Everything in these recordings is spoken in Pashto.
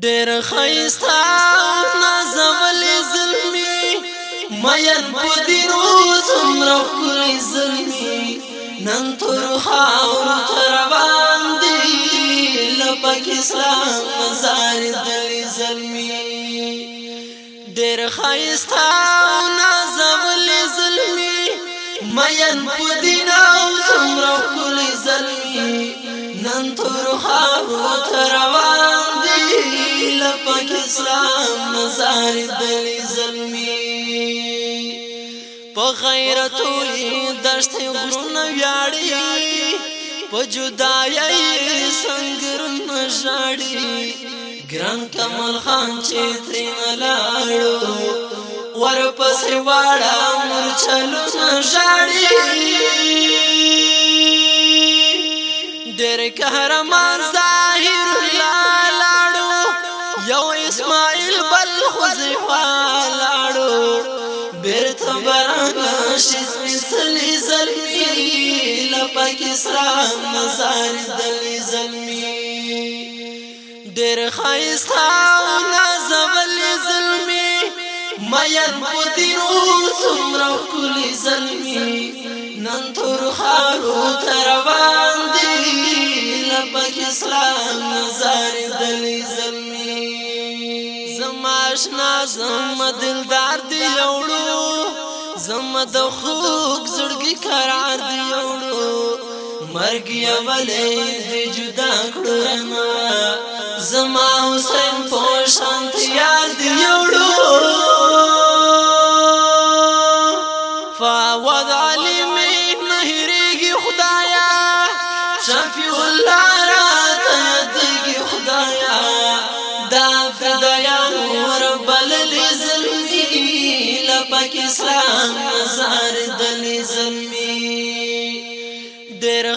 ډېر خيستا نازولې ظلمي مېن په دې روز عمره کولې ظلمي نن تر خاور تر باندې لپک اسلام مزار دلې ظلمي ډېر خيستا نازولې ظلمي مېن په دې روز عمره کولې ظلمي نن تر خاور تر باندې پاک اسلام نزار دلی زلمی په غیرت دشت غرونه ویاړي په جدایي سنگر نشاړي ګران کمل خان چې ترین لاړو ور پسې واړه مرچلو نشاړي ډېر قهرمان حذیفه لاړو بیرته برانا شي سپېڅلي زلمي له پاکستان مزار دلي زلمي ډېر ښایسته او نازولي زلمي مېن په دیرو څومره کلی زلمي نن تور خارو تر باندې له پاکستان مزار دلي زلمي ناشنا زم دلدار دی یوړو زم د خوږ زړګي قرار دی یوړو مرګ یولې دی جدا کړو ما زما حسین په شانت یار دی یوړو فاوض علی می نهریږي خدایا شفیع الله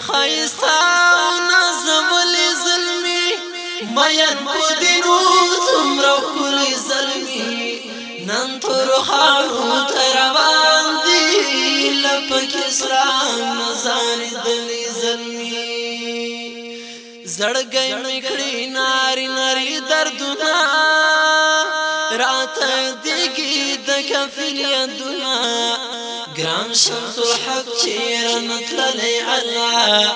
خیستا نظم لی ظلمی مین پدینو سمرو کلی ظلمی نن تر خاړو تروان دی لپک اسلام نزان دلی ظلمی زړګې میکړی ناری ناری دردونه راته دیګي د کفن یادونه گران شمس الحق چیرن تللی الله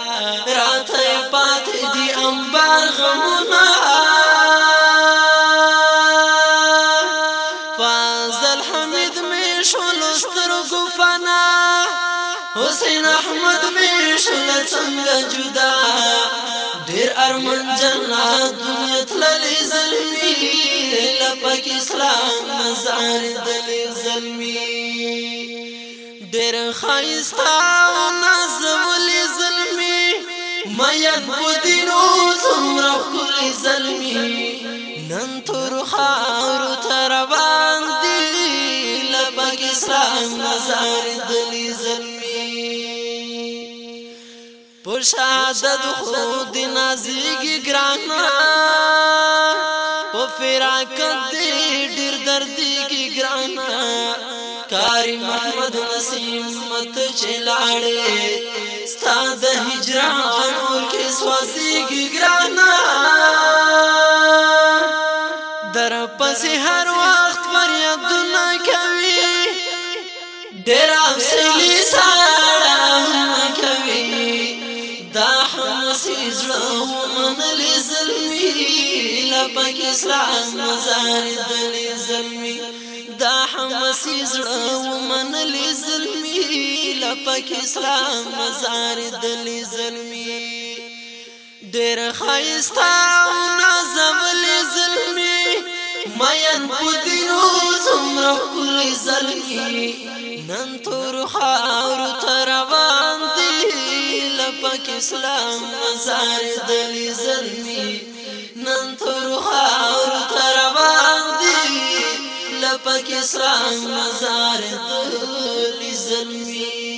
راته پات دی امبار غمونا فازل حمید می شول سترګو فنا حسین احمد می شول څنګه جدا دیر ارمن جنات دنیا ظلمی زلمی لپک اسلام مزار دلی ظلمی ډېر خایستا نازم لې ظلمي مېن بودینو څومره کولې ظلمي نن تر خار تر باندې لبګ سلام نظر دلې ظلمي پر شهادت خو د نازګي ګرانا په فراق دې قاری محمد نسیمت چلاړې ستاد هجران اور کې سوځي ګرانا در پسې هر وخت فریادونه کوي ډېر افسلی ساړه کوي دا حمسی زړه منل زلمی لپکې سلام مزار دلی زلمی دا حمسی زړه ومنلی زلمی لپک اسلام مزار دلی زلمی ډېر خایستا او نازم لی زلمی مین پدینو زمره کلی زلمی نن تور خاور تروان دی لپک اسلام مزار دلی زلمی نن تور خاور تروان په کسرا مزار ته لزلمی